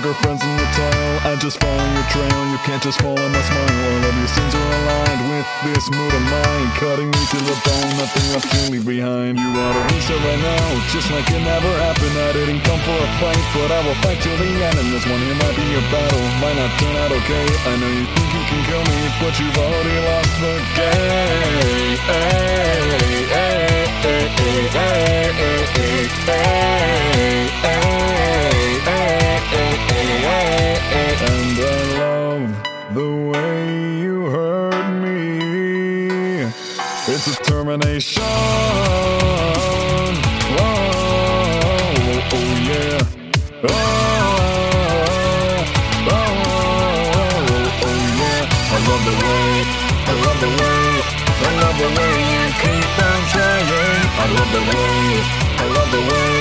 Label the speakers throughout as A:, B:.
A: drug or friends in the tail. I just follow your trail. You can't just follow my smile. All of your sins are aligned with this mood of mine. Cutting me to the bone, nothing left to leave behind. You ought to reset right now, just like it never happened. I didn't come for a fight, but I will fight till the end. And this one here might be your battle, might not turn out okay. I know you think you can kill me, but you've already lost the game. Hey, hey, hey, It's a termination. Oh, oh, oh yeah. Oh, oh, oh, oh, yeah. I love the way, I love the way, I love the way you keep on trying. I love the way, I love the way,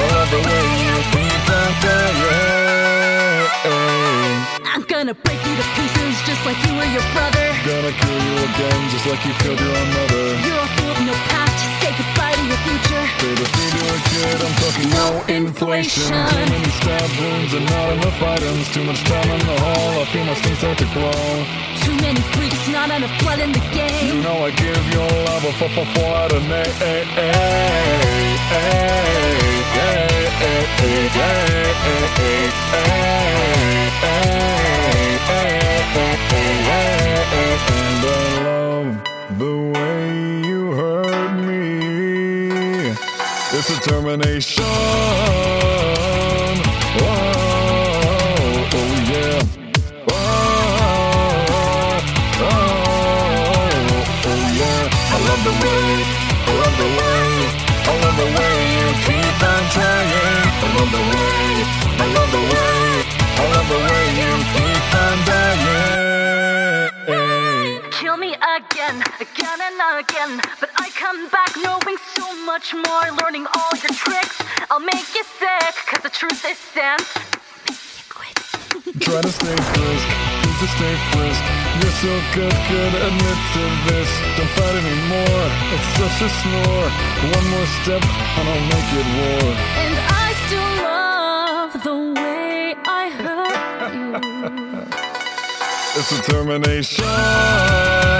A: I love the way you keep on trying.
B: I'm gonna break you to pieces just like you were your brother.
A: I kill you again just like you killed your own mother
B: You're a fool with no past, say goodbye to your future
A: Baby, feed you a kid, I'm talking no, no inflation. inflation Too many stab wounds and not enough items Too much time in the hall, I feel my skin start to crawl
B: Too many freaks, not enough blood in the game You
A: know I give your love a four, four, four out of 8 It's a termination. Oh, oh yeah. Oh, oh, oh, yeah. I love the way,
B: me again, again and again. But I come back knowing so much more, learning all your tricks. I'll make you sick, cause the truth is stands.
A: Try to stay frisk, need to stay frisk. You're so good, good, admit to this. Don't fight anymore, it's such a snore. One more step, and I'll make it war.
B: And I still love the way I hurt you.
A: It's a termination.